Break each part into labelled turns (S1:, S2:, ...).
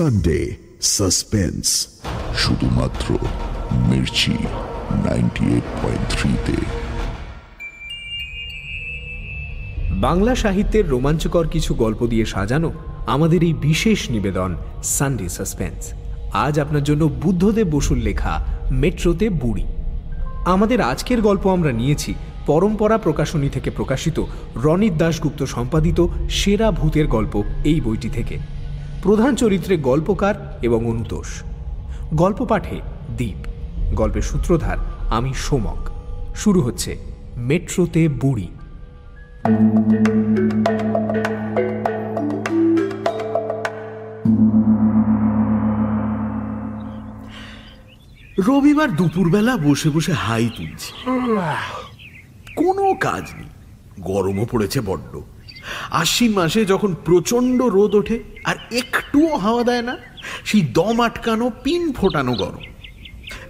S1: Sunday suspense শুধুমাত্র Mirchi ninety eight point থ্রিতে
S2: বাংলা সাহিত্যের রোমাঞ্চকর কিছু গল্প দিয়ে সাজানো আমাদের এই বিশেষ নিবেদন সানডে সাসপেন্স আজ আপনার জন্য বুদ্ধদেব বসুর লেখা মেট্রোতে বুড়ি। আমাদের আজকের গল্প আমরা নিয়েছি পরম্পরা প্রকাশনী থেকে প্রকাশিত রনিত দাশগুপ্ত সম্পাদিত সেরা ভূতের গল্প এই বইটি থেকে। প্রধান চরিত্রে গল্পকার এবং অনুতোষ। গল্প পাঠে দ্বীপ গল্পের সূত্রধার আমি সোমক। শুরু হচ্ছে মেট্রোতে বুড়ি।
S3: রবিবার দুপুরবেলা বসে বসে হাই তুলছি। কোনো কাজ নেই। গরমও পড়েছে বড্ড। আশ্বিন মাসে যখন প্রচণ্ড রোদ ওঠে আর একটুও হাওয়া দেয় না, সেই দম আটকানো, পিন ফোটানো গরম।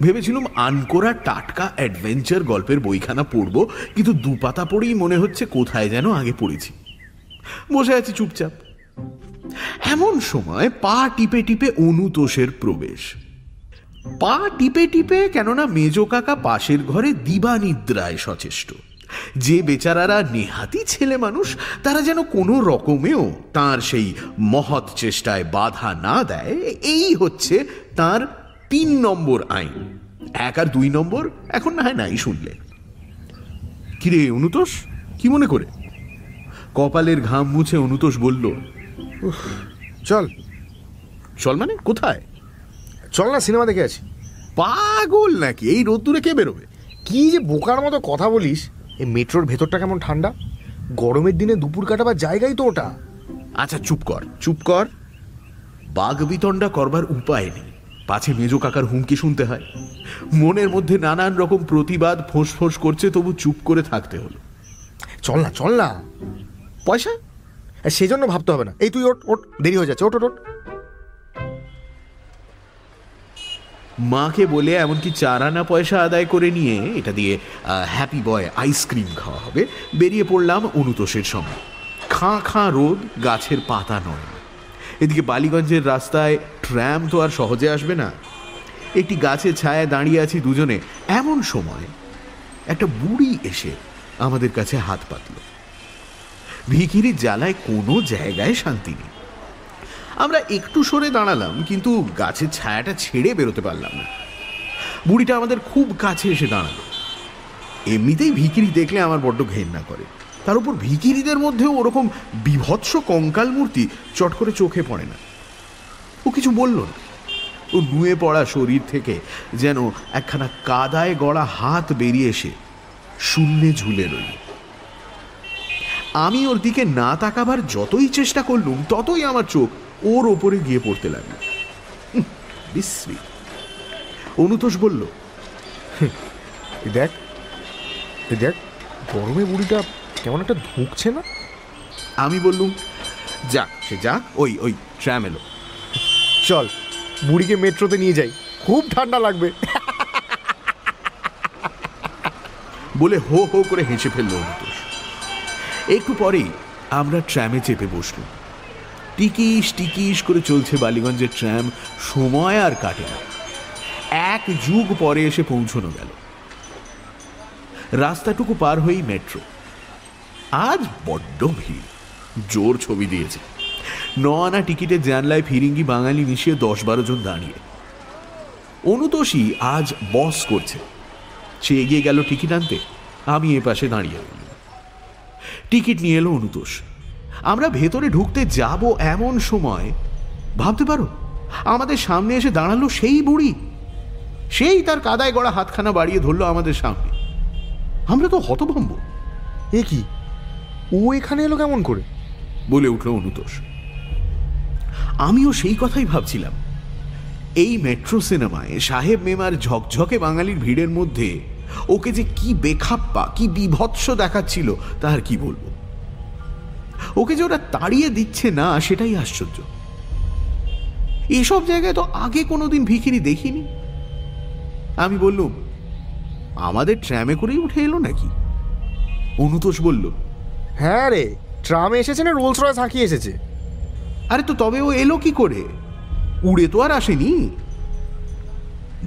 S3: ভেবেছিলাম আনকোরা টাটকা অ্যাডভেঞ্চার গল্পের বইখানা পড়ব, কিন্তু দুপাতা পড়েই মনে হচ্ছে কোথায় যেন আগে পড়েছি। বসে আছি চুপচাপ। এমন সময় পা টিপে টিপে অনুতোষের প্রবেশ। পা টিপে টিপে কেননা মেজো কাকা পাশের ঘরে দিবানিদ্রায় সচেষ্ট। যে বেচারারা নেহাতি ছেলে মানুষ তারা যেন কোনো রকমেও তার সেই মহৎ চেষ্টায় বাধা না দেয় এই হচ্ছে তার তিন নম্বর আইন। এক আর দুই নম্বর এখন না হয় নাই শুনলে। কিরে অনুতোষ কি মনে করে? কপালের ঘাম মুছে অনুতোষ বলল
S4: চল।
S3: চল মানে? কোথায়?
S4: চল না সিনেমা দেখে আছি।
S3: পাগল নাকি? এই রোদ্দুরে কে বেরোবে?
S4: কি যে বোকার মতো কথা বলিস। এই মেট্রোর ভেতরটা কেমন ঠান্ডা? গরমের দিনে দুপুর কাটাবার জায়গাই তো ওটা।
S3: আচ্ছা চুপ কর চুপ কর। বাঘ বিতণ্ডা করবার উপায় নেই। পাছে মেজো কাকার হুমকি শুনতে হয়। মনের মধ্যে নানান রকম প্রতিবাদ ফোঁস ফোঁস করছে তবু চুপ করে থাকতে হলো।
S4: চল না চল না।
S3: পয়সা?
S4: সেজন্য ভাবতে হবে না। এই তুই ওট ওট দেরি হয়ে যাচ্ছে। ওট ওট ওট
S3: মাকে বলে এমনকি চার আনা পয়সা আদায় করে নিয়ে এটা দিয়ে হ্যাপি বয় আইসক্রিম খাওয়া হবে। বেরিয়ে পড়লাম অনুতোষের সঙ্গে। খাঁ খাঁ রোদ, গাছের পাতা নয়। এদিকে বালিগঞ্জের রাস্তায় ট্র্যাম তো আর সহজে আসবে না। একটি গাছের ছায়ায় দাঁড়িয়ে আছি দুজনে। এমন সময় একটা বুড়ি এসে আমাদের কাছে হাত পাতল। ভিখিরির জ্বালায় কোনো জায়গায় শান্তি নেই। আমরা একটু সরে দাঁড়ালাম, কিন্তু গাছের ছায়াটা ছেড়ে বেরোতে পারলাম না। বুড়িটা আমাদের খুব কাছে এসে দাঁড়াল। এমনিতেই ভিকিরি দেখলে আমার বড্ড ঘেন্না করে। তার উপর ভিকিরিদের মধ্যেও ওরকম বিভৎস কঙ্কাল মূর্তি চট করে চোখে পড়ে না। ও কিছু বলল না। ও নুয়ে পড়া শরীর থেকে যেন একখানা কাদায় গড়া হাত বেরিয়ে এসে শূন্যে ঝুলে রইল। আমি ওর দিকে না তাকাবার যতই চেষ্টা করলুম, ততই আমার চোখ ওর ওপরে গিয়ে পড়তে লাগল। বিশ্রী। অনুতোষ বলল
S4: দেখ দেখ, গরমে বুড়িটা কেমন একটা ধুঁকছে না?
S3: আমি বললুম যাক সে যাক ওই ওই ট্র্যাম এলো।
S4: চল, বুড়িকে মেট্রোতে নিয়ে যাই, খুব ঠান্ডা লাগবে।
S3: বলে হো হো করে হেসে ফেলল অনুতোষ। একটু পরেই আমরা ট্র্যামে চেপে বসলুম। টিকিস টিকিস করে চলছে বালিগঞ্জের ট্র্যাম সময় আর কাটে না। এক যুগ পরে এসে পৌঁছনো গেল। রাস্তাটুকু পার হয়েই মেট্রো। আজ বড্ড ভিড়। জোর ছবি দিয়েছে। ন আনা টিকিটের জানলায় ফিরিঙ্গি বাঙালি মিশিয়ে দশ বারো জন দাঁড়িয়ে। অনুতোষী আজ বস করছে। সে এগিয়ে গেল টিকিট আনতে। আমি এ পাশে দাঁড়িয়ে টিকিট নিয়ে এলো অনুতোষ। আমরা ভেতরে ঢুকতে যাব এমন সময়। ভাবতে পারো, আমাদের সামনে এসে দাঁড়াল সেই বুড়ি। সেই তার কাদায় গড়া হাতখানা বাড়িয়ে ধরলো আমাদের সামনে। আমরা তো হতভম্ব।
S4: এ কি? ও এখানে এলো কেমন করে?
S3: বলে উঠল অনুতোষ। আমিও সেই কথাই ভাবছিলাম। এই মেট্রো সিনেমায় সাহেব মেমার ঝকঝকে বাঙালির ভিড়ের মধ্যে ওকে যে কি বেখাপ্পা, কি বিভৎস দেখাচ্ছিল, তার কি বলব? ওকে যে ওরা তাড়িয়ে দিচ্ছে না সেটাই আশ্চর্য। এসব জায়গায় তো আগে কোনোদিন ভিখিরি দেখিনি। আমি বললুম আমাদের ট্র্যামে করেই উঠে এলো নাকি? অনুতোষ বলল
S4: হ্যাঁ রে ট্রামে এসেছে না রোলস রয়েস হাঁকিয়ে এসেছে?
S3: আরে তো তবে ও এলো কি করে? উড়ে তো আর আসেনি?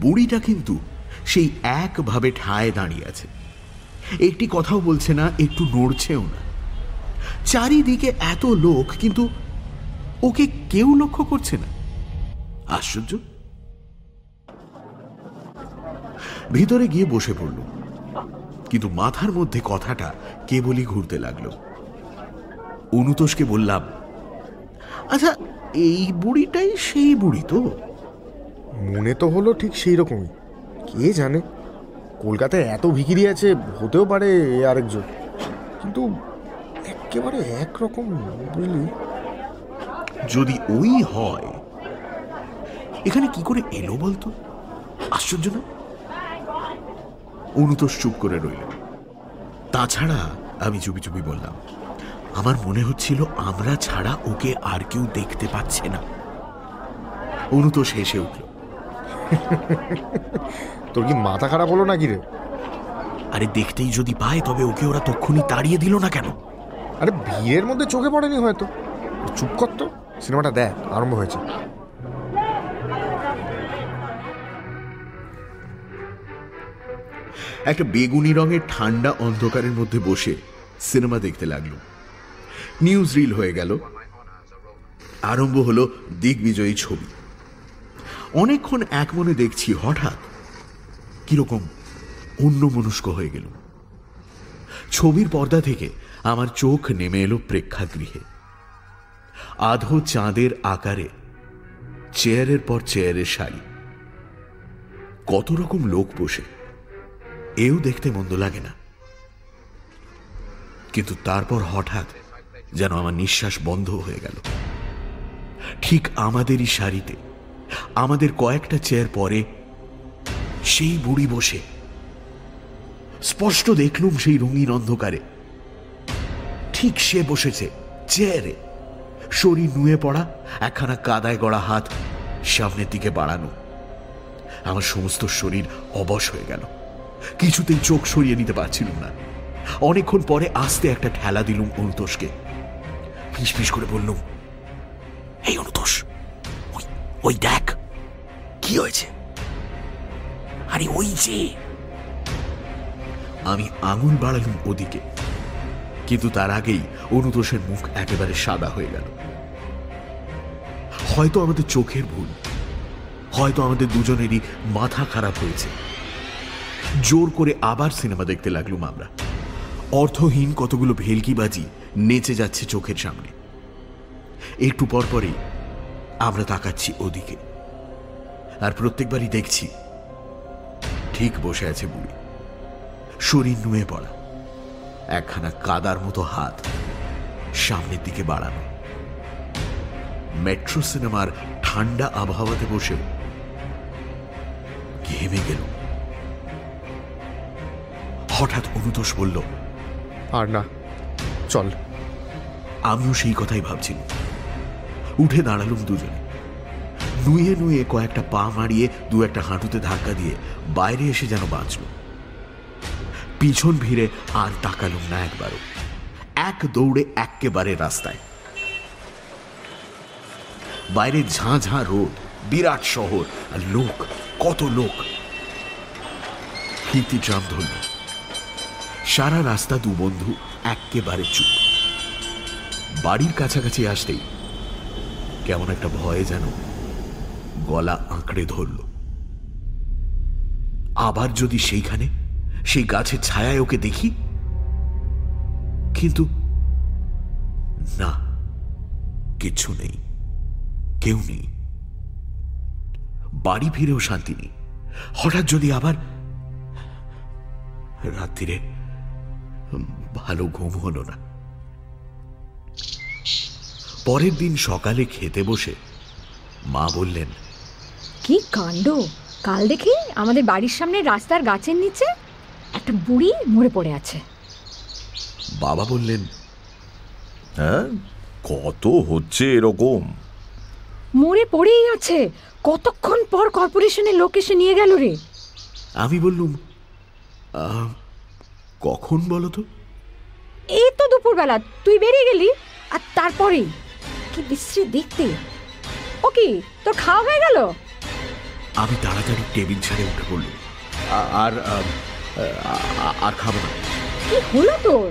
S3: বুড়িটা কিন্তু সেই একভাবে ঠায় দাঁড়িয়ে আছে। একটি কথাও বলছে না একটু নড়ছেও না। চারিদিকে এত লোক, কিন্তু ওকে কেউ লক্ষ্য করছে না। আশ্চর্য। ভিতরে গিয়ে বসে পড়ল। কিন্তু মাথার মধ্যে কথাটা কেবলই ঘুরতে লাগল। অনুতোষকে বললাম আচ্ছা এই বুড়িটাই সেই বুড়ি তো?
S4: মনে তো হলো ঠিক সেই রকমই। কে জানে? কলকাতায় এত ভিকিরি আছে, হতেও পারে আরেকজন। কিন্তু একেবারে একরকম বুঝলি?
S3: যদি ওই হয় এখানে কি করে এলো বলতো? আশ্চর্য না? অনুতোষ চুপ করে রইল। তাছাড়া আমি চুপি চুপি বললাম আমার মনে হচ্ছিল আমরা ছাড়া ওকে আর কেউ দেখতে পাচ্ছে না। অনুতোষ হেসে উঠল।
S4: তোর কি মাথা খারাপ হলো নাকি রে?
S3: আরে দেখতেই যদি পায় তবে ওকে ওরা তক্ষুনি তাড়িয়ে দিল না কেন?
S4: আরে ভিড়ের মধ্যে চোখে পড়েনি হয়তো। চুপ কর তো, সিনেমাটা দেখ, আরম্ভ হয়েছে।
S3: একটা বেগুনি রঙের ঠান্ডা অন্ধকারের মধ্যে বসে সিনেমা দেখতে লাগল। নিউজ রিল হয়ে গেল। আরম্ভ হলো দিগ্বিজয়ী ছবি। অনেকক্ষণ এক মনে দেখছি হঠাৎ কীরকম অন্য মনস্ক হয়ে গেল। ছবির পর্দা থেকে আমার চোখ নেমে এলো প্রেক্ষাগৃহে। আধো চাঁদের আকারে, চেয়ারের পর চেয়ারের সারি কত রকম লোক বসে, এও দেখতে মন্দ লাগে না। কিন্তু তারপর হঠাৎ যেন আমার নিঃশ্বাস বন্ধ হয়ে গেল। ঠিক আমাদেরই সারিতে আমাদের কয়েকটা চেয়ার পরে সেই বুড়ি বসে। স্পষ্ট দেখলুম সেই রঙিন অন্ধকারে। ঠিক সে বসেছে, চেয়ারে। শরীর নুয়ে পড়া, একখানা কাদায় গড়া হাত সামনের দিকে বাড়ানো। আমার সমস্ত শরীর অবশ হয়ে গেল। কিছুতেই চোখ সরিয়ে নিতে পারছিলাম না। অনেকক্ষণ পরে আস্তে একটা ঠেলা দিলুম অনুতোষকে। ফিস ফিস করে বললুম, এই অনুতোষ, ওই দেখ, কি হয়েছে? আরে ওই যে! আমি আঙুল বাড়ালুম ওদিকে। কিন্তু তার আগেই অনুতোষের মুখ একেবারে সাদা হয়ে গেল। হয়তো আমাদের চোখের ভুল, হয়তো আমাদের দুজনেরই মাথা খারাপ হয়েছে। জোর করে আবার সিনেমা দেখতে লাগলুম আমরা। অর্থহীন কতগুলো ভেলকিবাজি নেচে যাচ্ছে চোখের সামনে। একটু পর পরই আমরা তাকাচ্ছি ওদিকে। আর প্রত্যেকবারই দেখছি, ঠিক বসে আছে বুড়ি। শরীর নুয়ে পড়া। একখানা কাদার মতো হাত সামনের দিকে বাড়ানো। মেট্রো সিনেমার ঠান্ডা আবহাওয়াতে বসেও ঘেমে গেল। হঠাৎ অনুতোষ বলল
S4: আর না চল।
S3: আমিও সেই কথাই ভাবছিলাম। উঠে দাঁড়ালুম দুজনে। নুয়ে নুয়ে কয়েকটা পা মারিয়ে দু একটা হাঁটুতে ধাক্কা দিয়ে বাইরে এসে যেন বাঁচল। পিছন ভিড়ে আর তাকালুম না একবারও। এক দৌড়ে একেবারে রাস্তায়। বাইরে ঝাঁ ঝাঁ রোদ বিরাট শহর লোক, কত লোক। ফিরতি ট্রাম ধরল সারা রাস্তা দু বন্ধু একেবারে চুপ। বাড়ির কাছাকাছি আসতেই কেমন একটা ভয়ে যেন গলা আঁকড়ে ধরল। আবার যদি সেইখানে সেই গাছের ছায়ায় ওকে দেখি। কিন্তু না কিচ্ছু নেই, কেউ নেই। বাড়ি ফিরেও শান্তি নেই। হঠাৎ যদি আবার রাত্রিরে ভালো ঘুম হলো না। পরের দিন সকালে খেতে বসে মা বললেন,
S5: কি কাণ্ড? কাল দেখি আমাদের বাড়ির সামনে রাস্তার গাছের নিচে একটা বুড়ি মরে পড়ে আছে।
S3: বাবা বললেন
S6: হ্যাঁ কত হচ্ছে এরকম?
S5: মরে পড়েই আছে। কতক্ষণ পর কর্পোরেশনের লোক এসে নিয়ে গেল রে।
S3: আমি বললুম "আহ, কখন বলো তো?
S5: এই তো দুপুরবেলা তুই বেরিয়ে গেলি আর তারপরেই। কি বিশ্রী দেখতে। ও কি তোর খাওয়া হয়ে গেল?
S3: আমি তাড়াতাড়ি টেবিল ছেড়ে উঠে পড়লুম। আর আর খাব না।
S5: কি হলো তোর?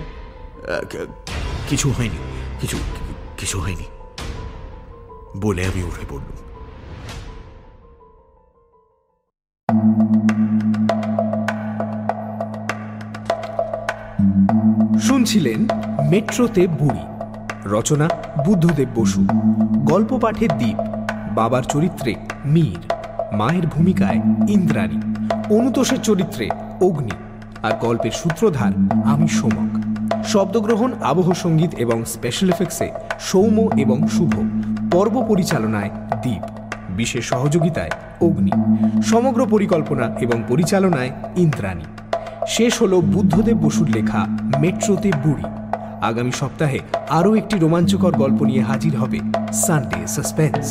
S3: কিছু হয়নি কিছু কিছু হয়নি। বলে আমি উঠে পড়লুম।
S2: শুনছিলেন মেট্রোতে বুড়ি রচনা বুদ্ধদেব বসু গল্প পাঠে দ্বীপ বাবার চরিত্রে মীর মায়ের ভূমিকায় ইন্দ্রাণী অনুতোষের চরিত্রে অগ্নি আর গল্পের সূত্রধার আমি সোমক। শব্দগ্রহণ, আবহ সংগীত এবং স্পেশাল এফেক্টসে সৌম্য এবং শুভ, পর্ব পরিচালনায় দ্বীপ বিশেষ সহযোগিতায় অগ্নি, সমগ্র পরিকল্পনা এবং পরিচালনায় ইন্দ্রাণী। শেষ হলো বুদ্ধদেব বসুর লেখা মেট্রোতে বুড়ি। আগামী সপ্তাহে আরও একটি রোমাঞ্চকর গল্প নিয়ে হাজির হবে সানডে সাসপেন্স